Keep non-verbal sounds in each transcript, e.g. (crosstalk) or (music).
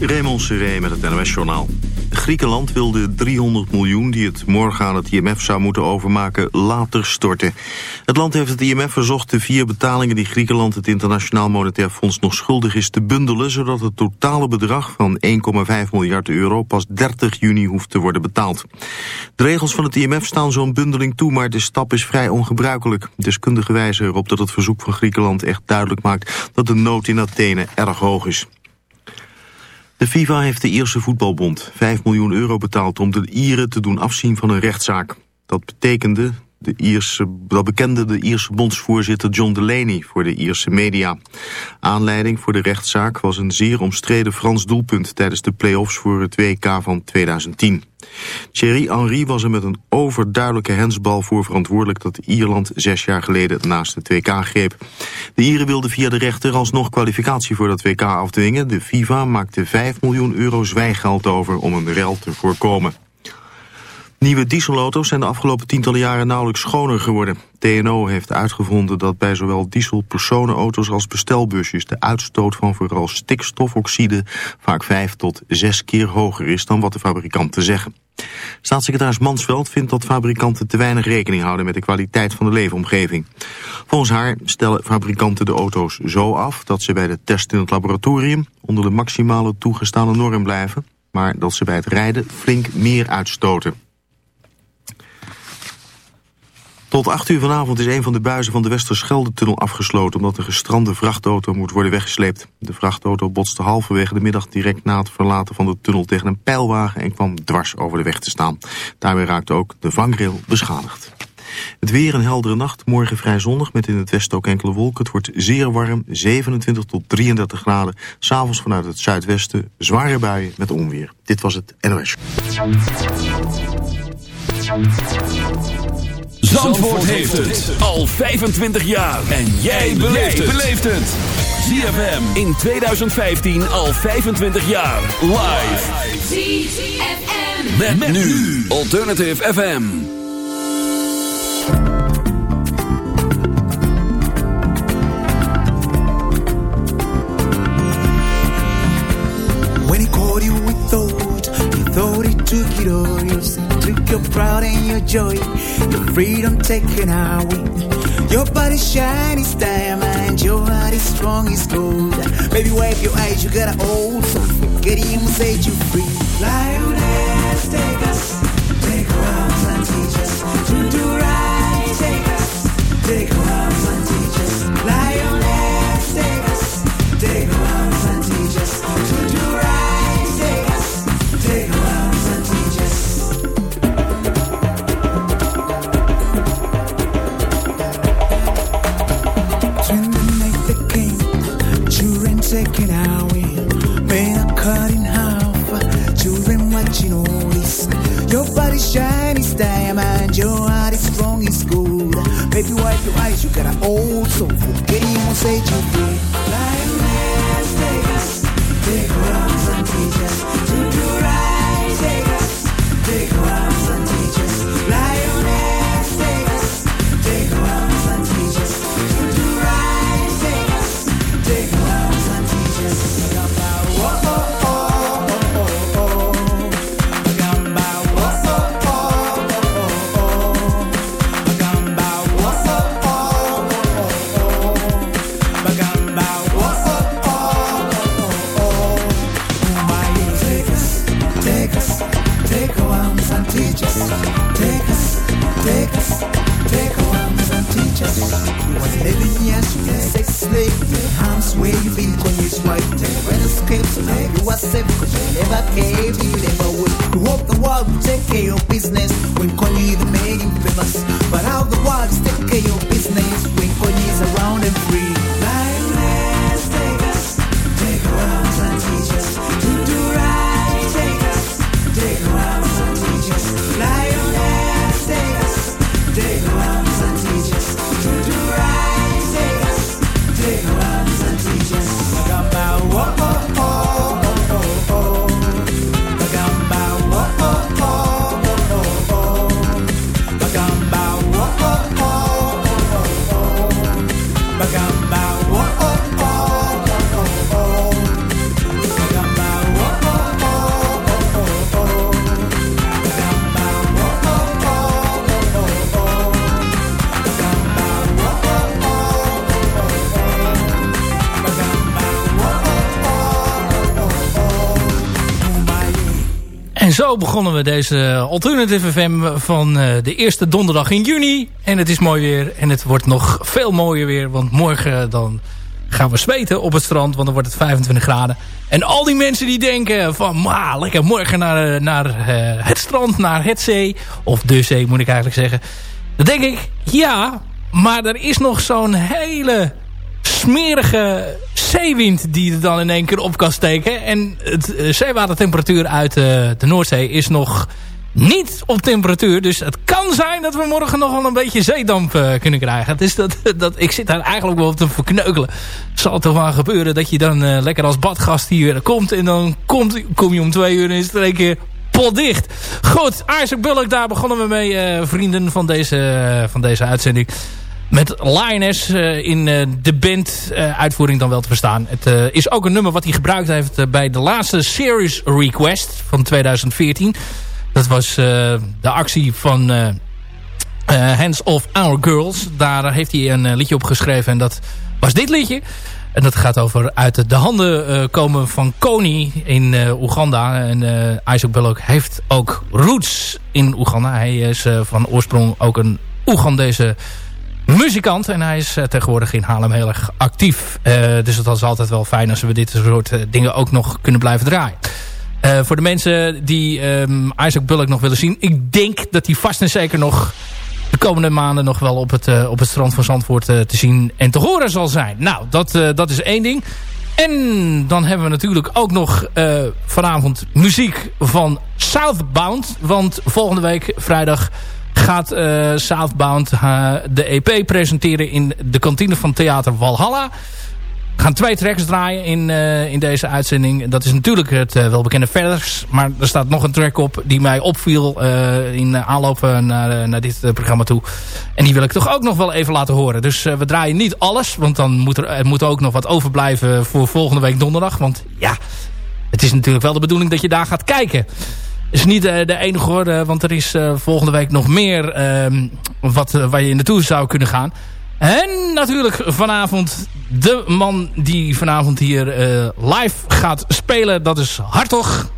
Raymond Seré met het NOS-journaal. Griekenland wil de 300 miljoen die het morgen aan het IMF zou moeten overmaken later storten. Het land heeft het IMF verzocht de vier betalingen die Griekenland het Internationaal Monetair Fonds nog schuldig is te bundelen, zodat het totale bedrag van 1,5 miljard euro pas 30 juni hoeft te worden betaald. De regels van het IMF staan zo'n bundeling toe, maar de stap is vrij ongebruikelijk. Deskundigen wijzen erop dat het verzoek van Griekenland echt duidelijk maakt dat de nood in Athene erg hoog is. De FIFA heeft de Ierse voetbalbond 5 miljoen euro betaald om de Ieren te doen afzien van een rechtszaak. Dat betekende de Ierse, dat bekende de Ierse bondsvoorzitter John Delaney voor de Ierse media. Aanleiding voor de rechtszaak was een zeer omstreden Frans doelpunt tijdens de play-offs voor het WK van 2010. Thierry Henry was er met een overduidelijke hensbal voor verantwoordelijk dat Ierland zes jaar geleden naast het WK greep. De Ieren wilden via de rechter alsnog kwalificatie voor dat WK afdwingen. De FIFA maakte 5 miljoen euro zwijgeld over om een rel te voorkomen. Nieuwe dieselauto's zijn de afgelopen tientallen jaren nauwelijks schoner geworden. TNO heeft uitgevonden dat bij zowel dieselpersonenauto's als bestelbusjes de uitstoot van vooral stikstofoxide vaak vijf tot zes keer hoger is dan wat de fabrikanten zeggen. Staatssecretaris Mansveld vindt dat fabrikanten te weinig rekening houden met de kwaliteit van de leefomgeving. Volgens haar stellen fabrikanten de auto's zo af dat ze bij de test in het laboratorium onder de maximale toegestane norm blijven, maar dat ze bij het rijden flink meer uitstoten. Tot 8 uur vanavond is een van de buizen van de Westerschelde-tunnel afgesloten... omdat een gestrande vrachtauto moet worden weggesleept. De vrachtauto botste halverwege de middag direct na het verlaten van de tunnel... tegen een pijlwagen en kwam dwars over de weg te staan. Daarmee raakte ook de vangrail beschadigd. Het weer een heldere nacht, morgen vrij zonnig met in het westen ook enkele wolken. Het wordt zeer warm, 27 tot 33 graden. S'avonds vanuit het zuidwesten zware buien met onweer. Dit was het NOS. Zandvoort, heeft het al 25 jaar. En jij beleeft het. ZFM in 2015 al 25 jaar. Live. ZFM. Met, met nu. Alternative FM. When he called you with thought, he thought he took it all. Took your pride and your joy. Your freedom taken away. Your body shiny as diamond, your heart is strong as gold. Baby, wipe your eyes, you got an old so forget him, set you free. Lioness, your heart is strong it's good. Baby, wipe your eyes, you got an old soul. Forget him set you. Zo begonnen we deze Alternative FM van de eerste donderdag in juni. En het is mooi weer en het wordt nog veel mooier weer. Want morgen dan gaan we zweten op het strand, want dan wordt het 25 graden. En al die mensen die denken van, ma, lekker morgen naar, naar uh, het strand, naar het zee. Of de zee moet ik eigenlijk zeggen. Dan denk ik, ja, maar er is nog zo'n hele smerige zeewind die er dan in één keer op kan steken. En het uh, zeewatertemperatuur uit uh, de Noordzee is nog niet op temperatuur. Dus het kan zijn dat we morgen nog wel een beetje zeedamp uh, kunnen krijgen. Dus dat, (laughs) dat, ik zit daar eigenlijk wel op te verkneukelen. Zal toch wel gebeuren dat je dan lekker als badgast hier komt. En dan komt, kom je om twee uur en is het er keer potdicht. Goed, Isaac Bullock, daar begonnen we mee, vrienden van deze, van deze uitzending. Met Lioness in de band uitvoering dan wel te verstaan. Het is ook een nummer wat hij gebruikt heeft bij de laatste Series Request van 2014. Dat was de actie van Hands of Our Girls. Daar heeft hij een liedje op geschreven. En dat was dit liedje. En dat gaat over uit de handen komen van Kony in Oeganda. En Isaac Bullock heeft ook roots in Oeganda. Hij is van oorsprong ook een Oegandese muzikant. En hij is tegenwoordig in Haarlem heel erg actief. dus het was altijd wel fijn als we dit soort dingen ook nog kunnen blijven draaien. Voor de mensen die um, Isaac Bullock nog willen zien. Ik denk dat hij vast en zeker nog de komende maanden nog wel op het, op het strand van Zandvoort te zien en te horen zal zijn. Nou, dat, dat is één ding. En dan hebben we natuurlijk ook nog vanavond muziek van Southbound. Want volgende week vrijdag gaat Southbound de EP presenteren in de kantine van Theater Valhalla. We gaan twee tracks draaien in, uh, in deze uitzending. Dat is natuurlijk het welbekende Verders. Maar er staat nog een track op die mij opviel in aanloop naar, naar dit programma toe. En die wil ik toch ook nog wel even laten horen. Dus we draaien niet alles. Want dan moet er, er moet ook nog wat overblijven voor volgende week donderdag. Want ja, het is natuurlijk wel de bedoeling dat je daar gaat kijken is niet de, de enige hoor, want er is uh, volgende week nog meer uh, wat, waar je naartoe zou kunnen gaan. En natuurlijk vanavond de man die vanavond hier live gaat spelen. Dat is Hartog.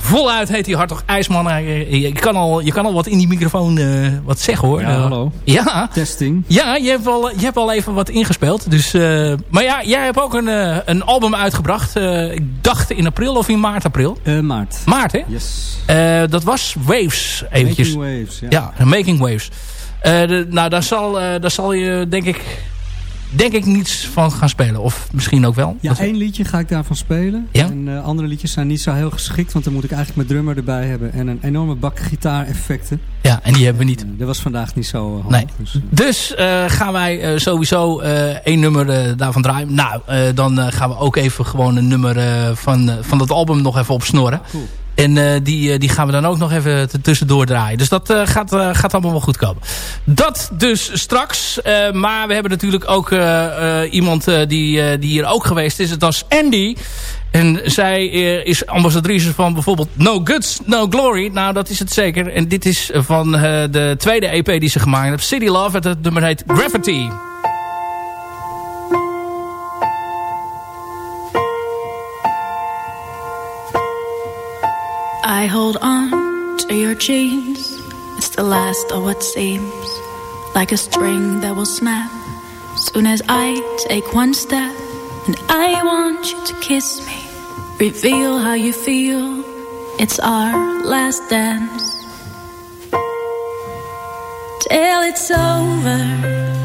Voluit heet hij Hartog IJsman. Je kan, al, je kan al wat in die microfoon uh, wat zeggen hoor. Ja, hallo. Ja. Testing. Ja, je hebt al, je hebt al even wat ingespeeld. Dus, uh, maar ja, jij hebt ook een, uh, een album uitgebracht. ik dacht in april of in maart, april? maart. Maart, hè? Yes. dat was Waves eventjes. Making Waves, ja. Ja, Making Waves. Uh, de, nou, daar zal, uh, daar zal je denk ik, denk ik niets van gaan spelen. Of misschien ook wel. Ja, één liedje ga ik daarvan spelen. Ja? En uh, andere liedjes zijn niet zo heel geschikt. Want dan moet ik eigenlijk mijn drummer erbij hebben. En een enorme bak gitaareffecten. Ja, en die hebben we niet. dat was vandaag niet zo handig. Nee. Dus, dus gaan wij sowieso één nummer daarvan draaien. Nou, dan gaan we ook even gewoon een nummer van, van dat album nog even opsnorren. Cool. En uh, die, uh, die gaan we dan ook nog even tussendoor draaien. Dus dat uh, gaat, gaat allemaal wel goed komen. Dat dus straks. maar we hebben natuurlijk ook iemand die, die hier ook geweest is. Dat is Andy. En zij is ambassadrice van bijvoorbeeld No Guts, No Glory. Nou, dat is het zeker. En dit is van de tweede EP die ze gemaakt heeft. City Love. Het nummer heet Gravity. I hold on to your jeans. It's the last of what seems like a string that will snap. Soon as I take one step, and I want you to kiss me. Reveal how you feel. It's our last dance. Till it's over.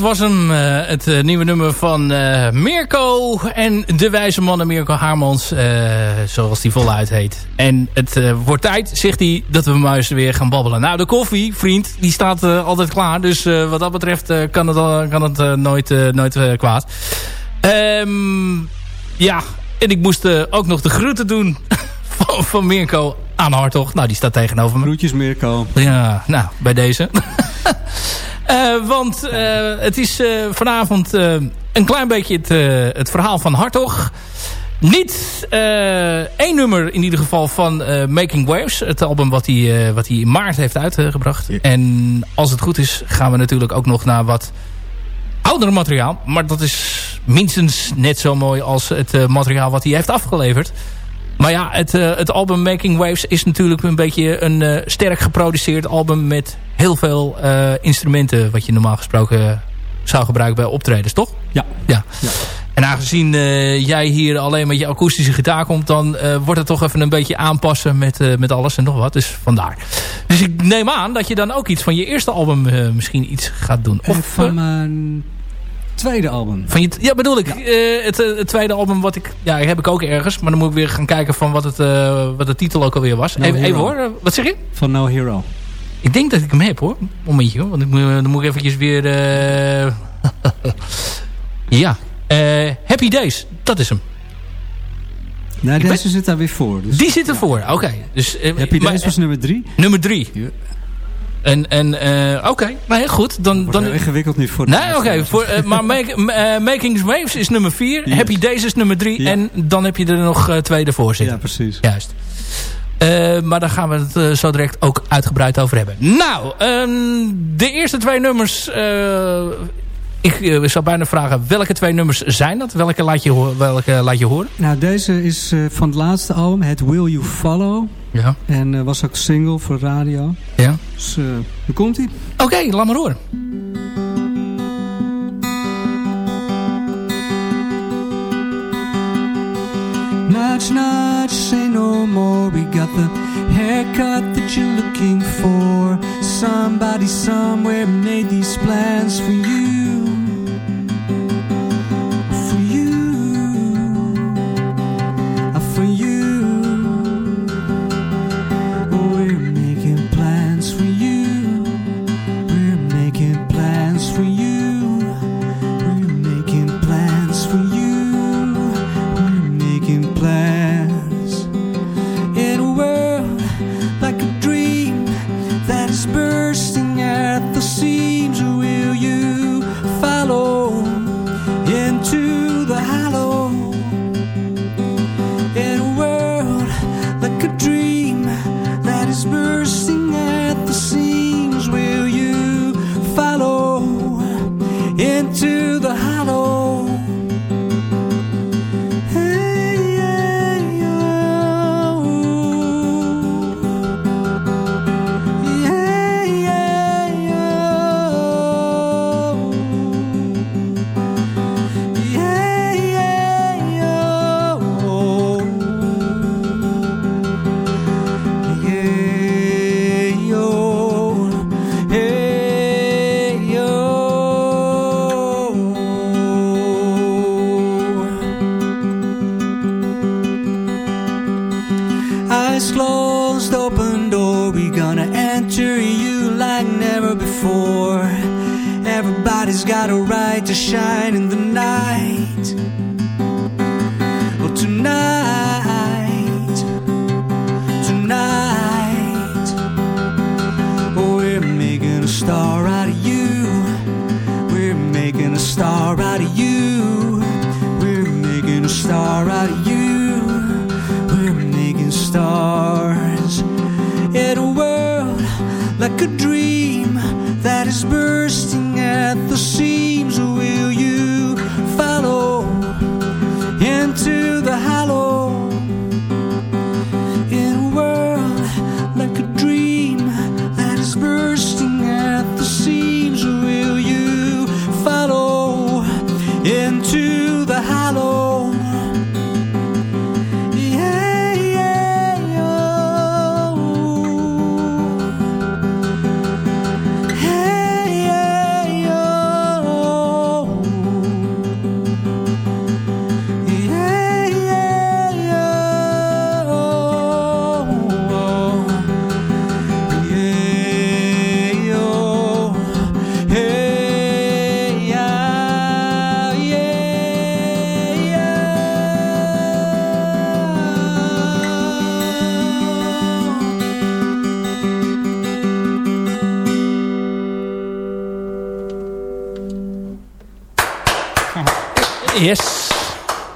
Dat was hem, eh, het eh, nieuwe nummer van eh, Mirko en de wijze mannen Mirko Haarmans, zoals die voluit heet. En het wordt tijd, zegt hij, dat we maar eens weer gaan babbelen. Nou, de koffie, vriend, die staat altijd klaar. Dus wat dat betreft kan het, kan het nooit, nooit kwaad. Ehm, ja, en ik moest ook nog de groeten doen (laughs) van, van Mirko aan Hartog. Nou, die staat tegenover me. Groetjes Mirko. Ja, nou, bij deze. (laughs) Eh, want eh, het is eh, vanavond een klein beetje het, het verhaal van Hartog. Niet één nummer in ieder geval van Making Waves. Het album wat hij, wat hij in maart heeft uitgebracht. En als het goed is gaan we natuurlijk ook nog naar wat oudere materiaal. Maar dat is minstens net zo mooi als het materiaal wat hij heeft afgeleverd. Maar ja, het, eh, het album Making Waves is natuurlijk een beetje een eh, sterk geproduceerd album met heel veel eh, instrumenten wat je normaal gesproken zou gebruiken bij optredens, toch? Ja. Ja. Ja. En aangezien jij hier alleen met je akoestische gitaar komt... dan wordt het toch even een beetje aanpassen met, met alles en nog wat. Dus vandaar. Dus ik neem aan dat je dan ook iets van je eerste album misschien iets gaat doen. Of van mijn tweede album. van je, ja, bedoel ik. eh, het, eh, het tweede album wat ik... Ja, heb ik ook ergens. Maar dan moet ik weer gaan kijken van wat, het, eh, wat de titel ook alweer was. No even, hoor. wat zeg je? Van No Hero. Ik denk dat ik hem heb hoor. Momentje hoor. Want ik, moet- dan moet ik eventjes weer... (laughs) ja. Happy Days. Dat is hem. Nee, Ik deze zit daar weer voor. Dus Die zit ervoor. Oké. Dus, Happy maar- Days was nummer drie. Nummer drie. Ja. En, en eh, oké. Nou ja, goed. Dan, Wordt dan, heel ingewikkeld nu voor de Nee, oké. voor eh, maar make, (laughs) eh, Making Waves is nummer 4. Yes. Happy Days is nummer 3. Ja. En dan heb je er nog twee ervoor Ja, zitten. precies. Juist. Maar daar gaan we het zo direct ook uitgebreid over hebben. Nou, ehm, de eerste twee nummers... ik zou bijna vragen, welke twee nummers zijn dat? Welke laat je, welke laat je horen? Nou, deze is van het laatste album, het Will You Follow. Ja. En eh, was ook single voor radio. ja. Dus eh hoe komt ie? Oké, laat maar horen. Nudge, nudge, say no more. We got the haircut that you're looking for. Somebody somewhere made these plans for you.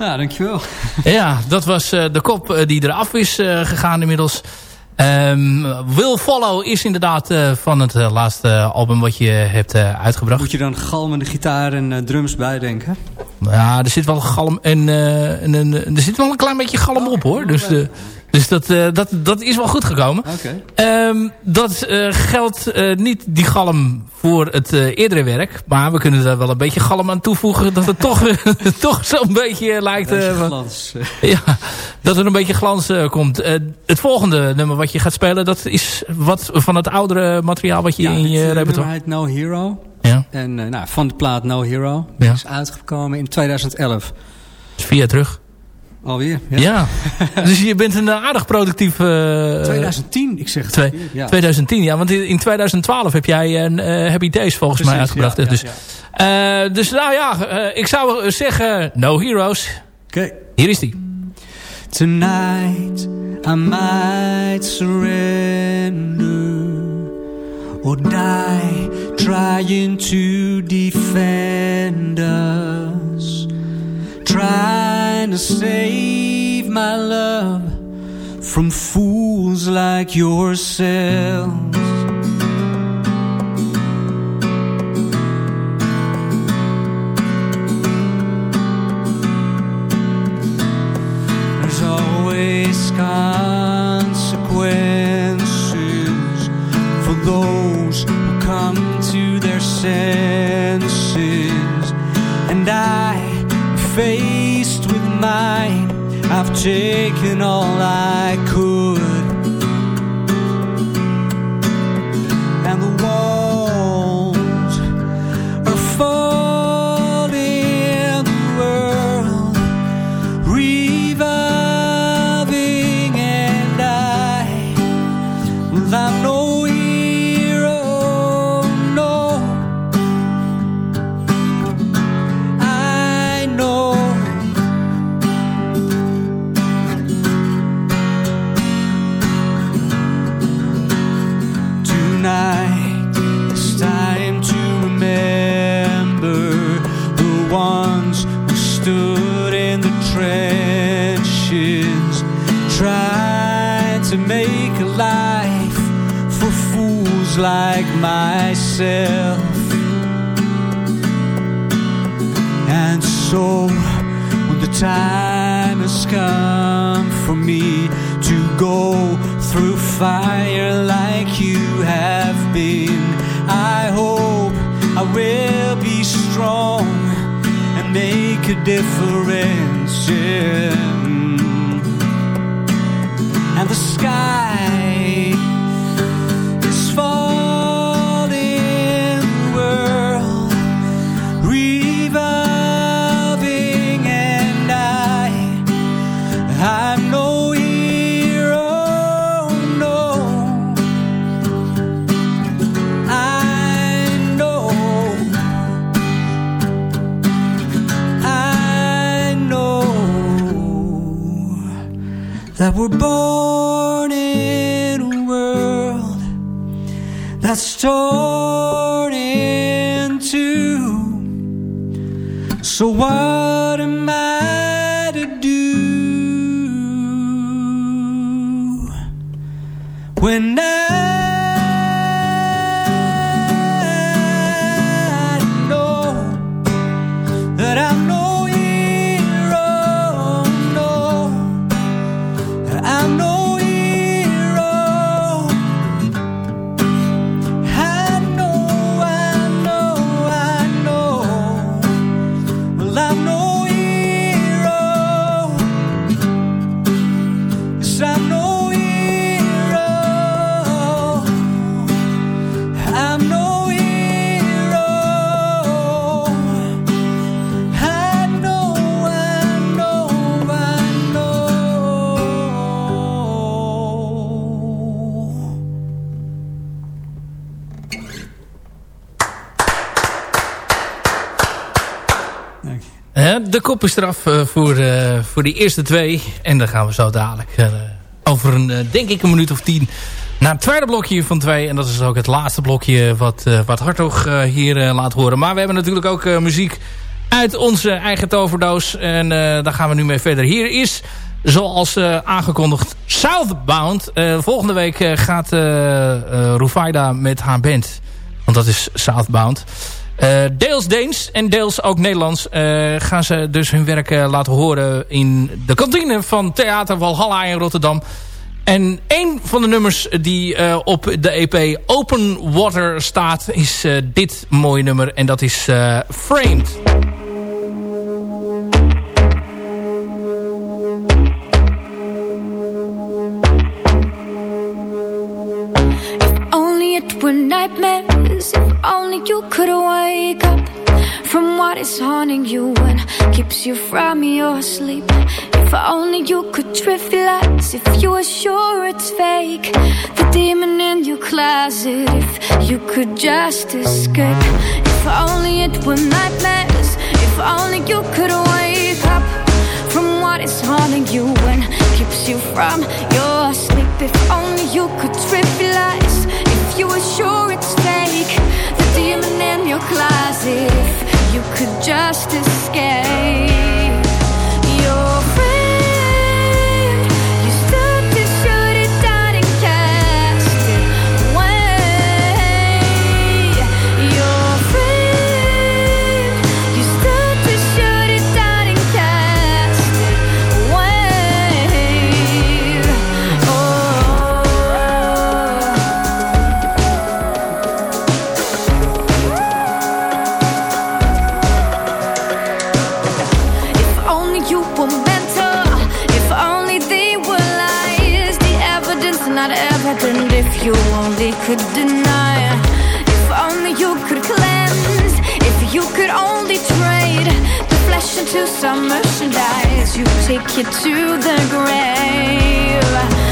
Ja, dankjewel. Ja, dat was eh, de kop eh, die eraf is eh, gegaan inmiddels. Ehm, Will Follow is inderdaad van het laatste album wat je hebt uitgebracht. Moet je dan galmende gitaar en drums bijdenken? Ja, er zit wel galm en, en, en er zit wel een klein beetje galm op hoor. Dus, de, dus dat, eh, dat, dat is wel goed gekomen. Ehm, dat eh, geldt eh, niet die galm voor het eerdere werk. Maar we kunnen daar wel een beetje galm aan toevoegen. Dat het toch, (laughs) toch zo'n beetje lijkt... Beetje glans. (laughs) ja, dat er een beetje glans komt. Het volgende nummer wat je gaat spelen... dat is wat van het oudere materiaal wat je Ja, in je repertoire... heet No Hero. Ja, En nou, van de plaat No Hero. Ja. Is uitgekomen in 2011. is vier jaar terug. Alweer, ja. Ja. (laughs) dus je bent een aardig productief... 2010, ik zeg het. Twee, ja. 2010, ja. Want in 2012 heb jij een Happy Days volgens mij uitgebracht. Ja, dus, ja, dus nou ja, ik zou zeggen No Heroes. Oké. Okay. Hier is die. Tonight I might surrender Or die trying to defend us Trying to save my love From fools like yourselves. There's always consequences For those who come to their senses. And I with mine. I've taken all I could like myself. And so, when the time has come for me to go through fire like you have been, I hope I will be strong and make a difference. Yeah. Mm. And the sky that we're born in a world that's torn in two. So what am I to do when I de kop is eraf eh, voor, eh, voor die eerste twee. En dan gaan we zo dadelijk eh, over een, denk ik, een minuut of tien... naar het tweede blokje van twee. En dat is ook het laatste blokje wat, wat Hartog hier laat horen. Maar we hebben natuurlijk ook muziek uit onze eigen toverdoos. En daar gaan we nu mee verder. Hier is, zoals aangekondigd, Southbound. Volgende week gaat Rufaida met haar band. Want dat is Southbound. Eh, deels Deens en deels ook Nederlands eh, gaan ze dus hun werk eh, laten horen in de kantine van Theater Walhalla in Rotterdam. En een van de nummers die eh, op de EP Open Water staat is dit mooie nummer en dat is eh, Framed. Only it were. Only you could wake up from what is haunting you and keeps you from your sleep. If only you could trivialize If you were sure it's fake The demon in your closet If you could just escape If only it were nightmares If only you could wake up From what is haunting you And keeps you from your sleep If only you could trivialize If you were sure it's fake demon in your closet. You could just escape into some merchandise. You take it to the grave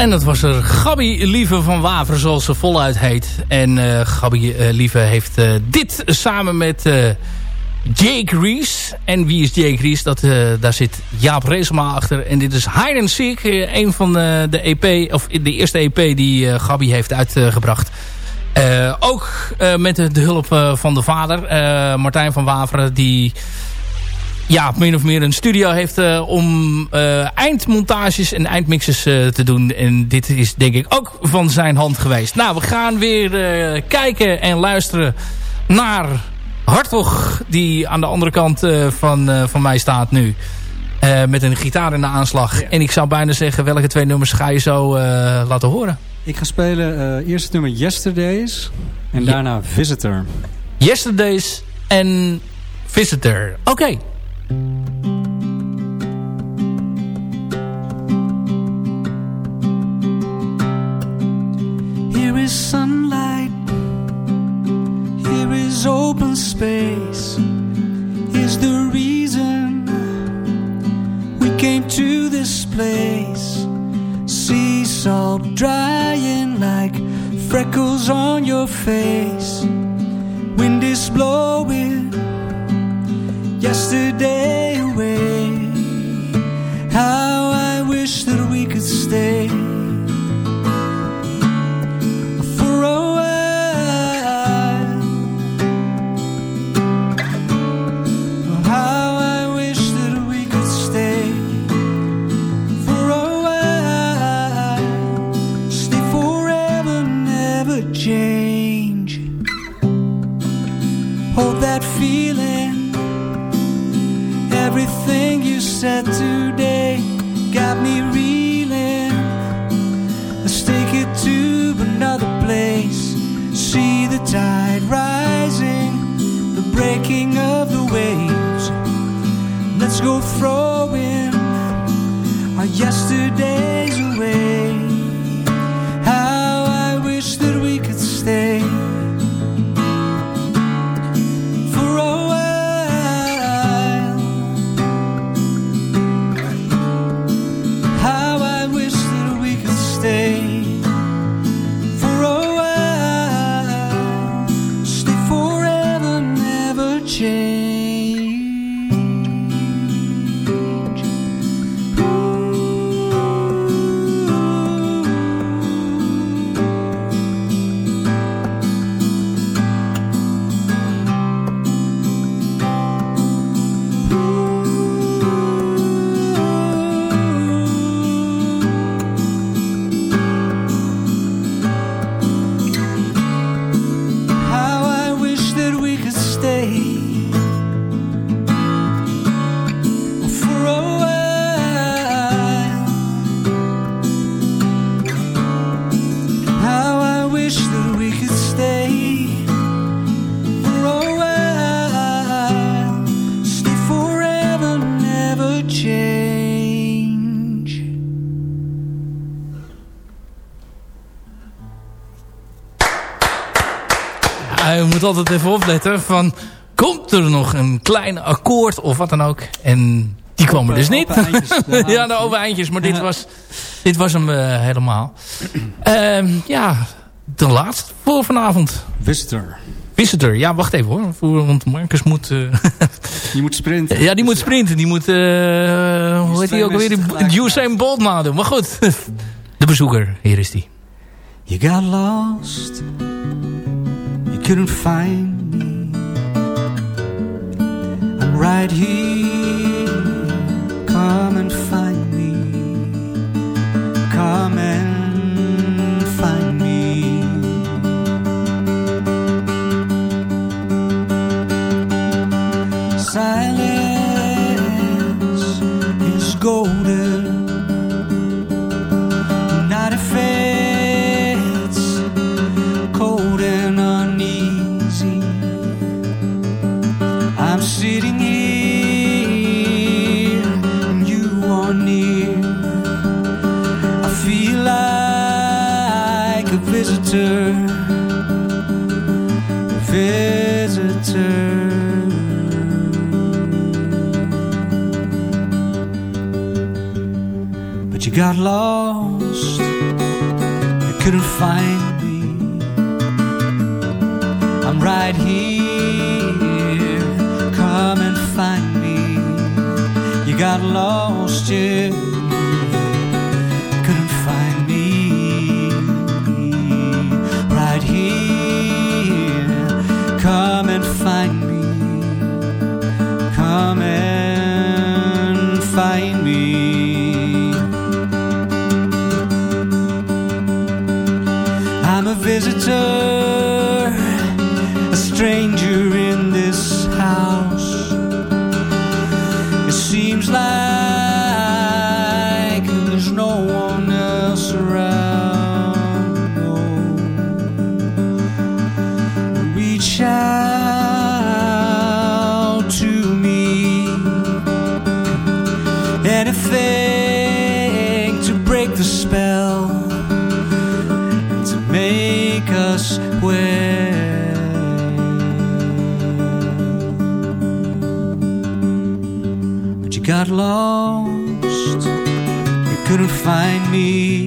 En dat was er Gabby Lieve van Waver, zoals ze voluit heet. En uh, Gabby uh, Lieve heeft uh, dit samen met Jake Rees. En wie is Jake Rees? Dat, daar zit Jaap Reesema achter. En dit is Hide and Seek, een van de EP, of de eerste EP die Gabby heeft uitgebracht. ook met de, de hulp van de vader, Martijn van Waveren, die ja, min of meer een studio heeft uh, om uh, eindmontages en eindmixes uh, te doen. En dit is denk ik ook van zijn hand geweest. Nou, we gaan weer kijken en luisteren naar Hartog... die aan de andere kant van, van mij staat nu. met een gitaar in de aanslag. En ik zou bijna zeggen, welke twee nummers ga je zo laten horen? Ik ga spelen eerst het nummer Yesterdays en daarna Visitor. Yesterdays en Visitor. Oké. Okay. Here is sunlight, here is open space. Is the reason we came to this place. Sea salt drying like freckles on your face. Wind is blowing yesterday away. How I wish that we could stay moet altijd even opletten van... Komt er nog een klein akkoord of wat dan ook? En die kwam er dus niet. (laughs) ja, de overeindjes. Maar dit was, dit was hem uh, helemaal. Uh, ja, de laatste voor vanavond. Visitor. Visitor. Ja, wacht even hoor. Voor, want Marcus moet... Uh, (laughs) die moet sprinten. Ja, die moet sprinten. Die moet... Uh, hoe heet die ook alweer? Usain Bolt nadoen. Maar goed. (laughs) De bezoeker. Hier is die. You got lost. Couldn't find me. I'm right here. Come and find me. Come and got lost you couldn't find me. I'm right here, come and find me. You got lost, yeah, couldn't find me. Right here, come and find me. Come and find me. Lost, you couldn't find me.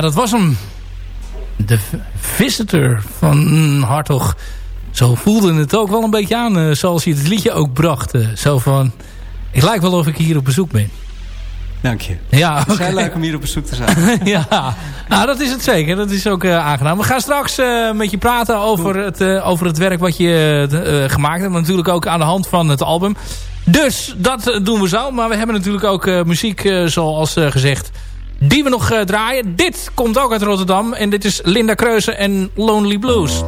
Ja, dat was hem. De Visitor van Hartog. Zo voelde het ook wel een beetje aan, eh, zoals hij het liedje ook bracht. eh, zo van, ik lijkt wel of ik hier op bezoek ben. Dank je. Ja, Het is heel leuk om hier op bezoek te zijn. (laughs) ja, nou dat is het zeker. Dat is ook eh, aangenaam. We gaan straks met je praten over het, over het werk wat je gemaakt hebt. Maar natuurlijk ook aan de hand van het album. Dus dat doen we zo. Maar we hebben natuurlijk ook muziek, zoals gezegd, die we nog eh, draaien. Dit komt ook uit Rotterdam. En dit is Linda Kreuzen en Lonely Blues.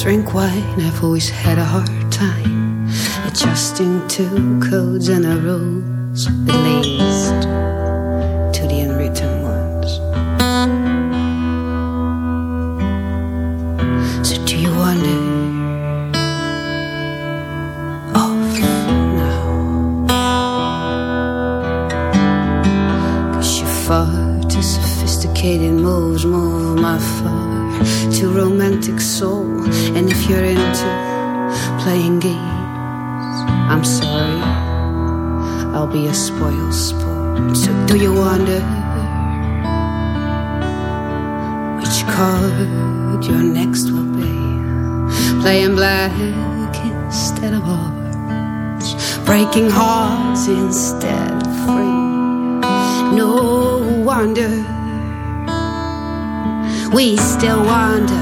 Drink wine, I've always had a hard time adjusting to codes and the rules, at least to the unwritten ones. So do you wonder? Far too sophisticated moves move my far too romantic soul. And if you're into playing games, I'm sorry, I'll be a spoiled sport. So do you wonder which card your next will be? Playing black instead of orange, breaking hearts instead of free. No wonder we still wander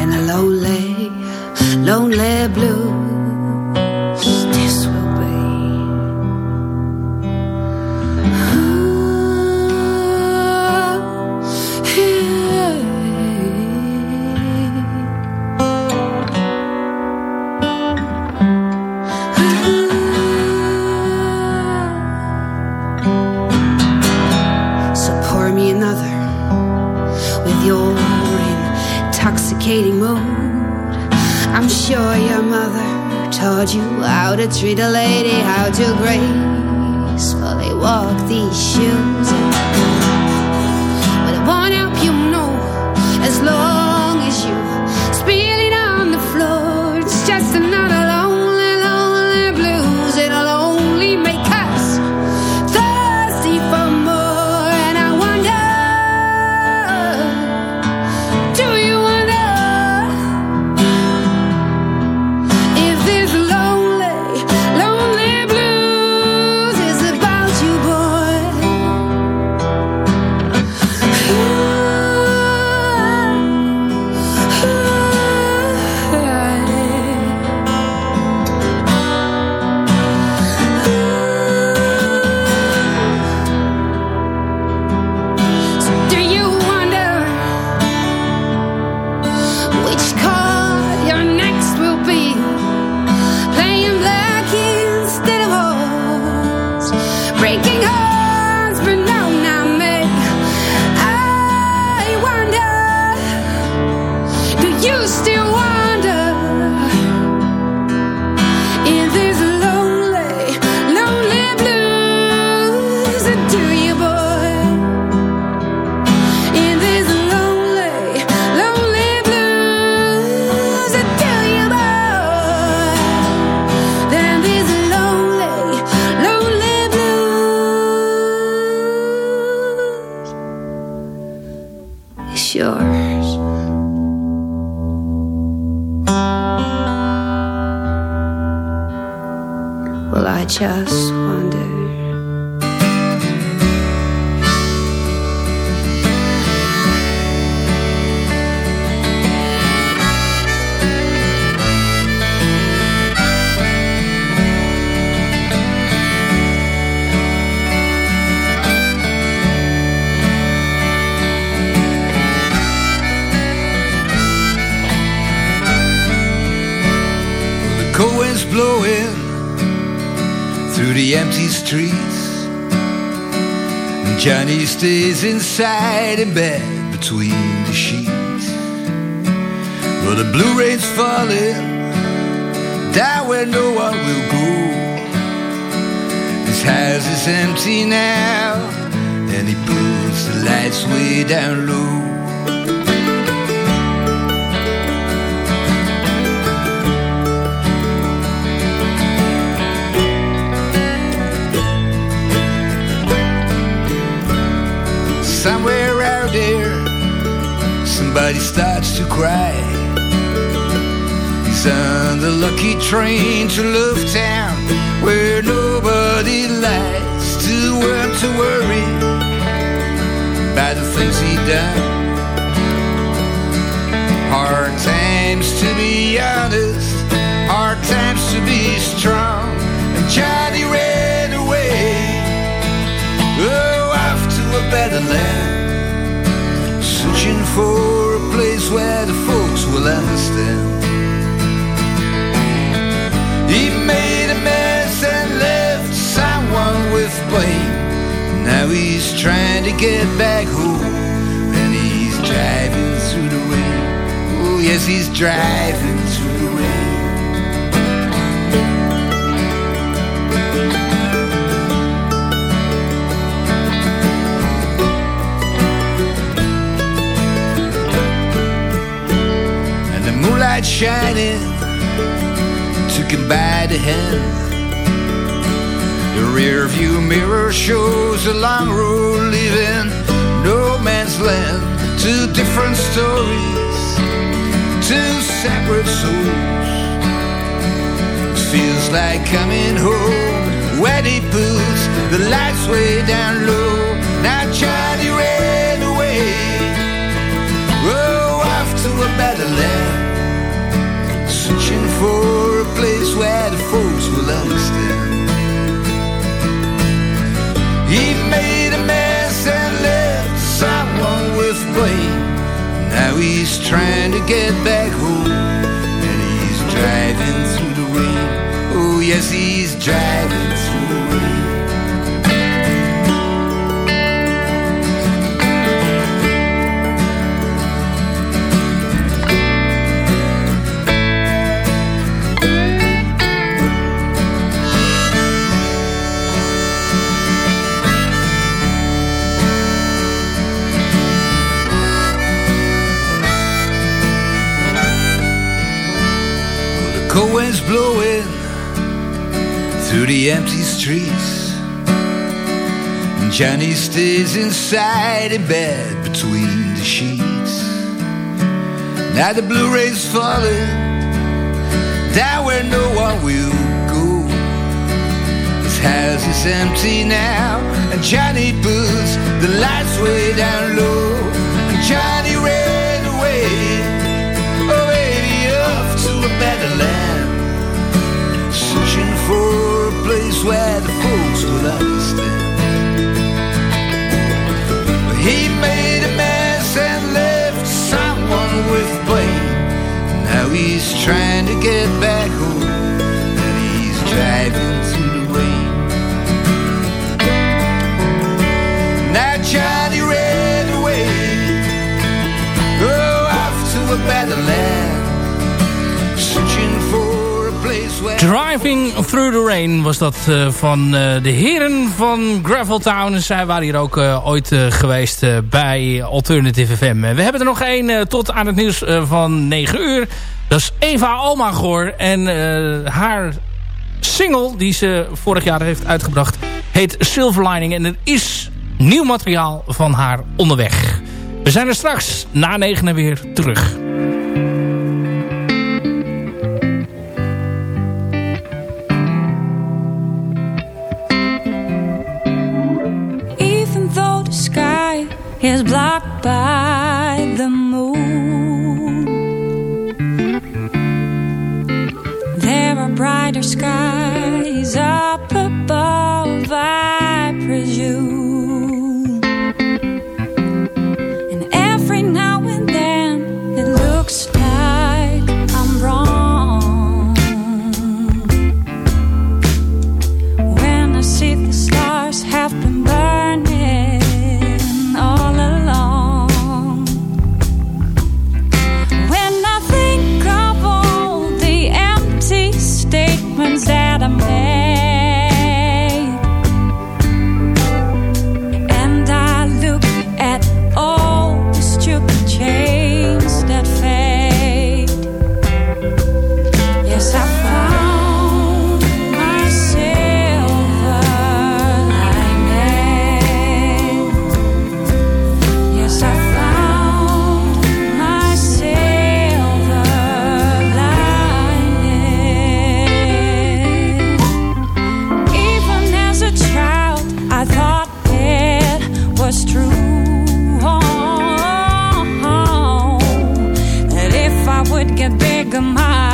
in a lonely, lonely blues. Taught you how to treat a lady, how to gracefully walk these shoes. His house is empty now, and he puts the lights way down low. Somewhere out there, somebody starts to cry. He's on the lucky train to Love Town, where nobody likes to work to worry about the things he done. Hard times to be honest, hard times to be strong. And Johnny ran away. Oh, off to a better land. Searching for a place where the folks will understand. He made and left someone with blame. Now he's trying to get back home. And he's driving through the rain. Oh, yes, he's driving through the rain. and the moonlight shining took him by the hand. The rear view mirror shows a long road leaving no man's land. Two different stories, two separate souls. Feels like coming home he puts the lights way down low. Now Johnny ran away. To get back home. And he's driving through the rain. Oh, yes, he's driving Johnny stays inside in bed between the sheets. Now the Blu-ray's falling down where no one will go. His house is empty now, and Johnny puts the lights way down low. And Johnny ran away, oh baby, off to a better land, searching for a place where the folks will understand. Made a mess and left someone with blame. Now he's trying to get back home, and he's driving through the rain. Now Johnny ran away, oh, off to a better land, Driving Through the Rain was dat uh, van uh, de heren van Graveltown. Zij waren hier ook uh, ooit geweest bij Alternative FM. We hebben er nog één tot aan het nieuws van 9 uur. Dat is Eva Almagor. En haar single die ze vorig jaar heeft uitgebracht heet Silver Lining. En er is nieuw materiaal van haar onderweg. We zijn er straks na 9 weer terug. Is blocked by the moon. There are brighter skies up above, I of mine.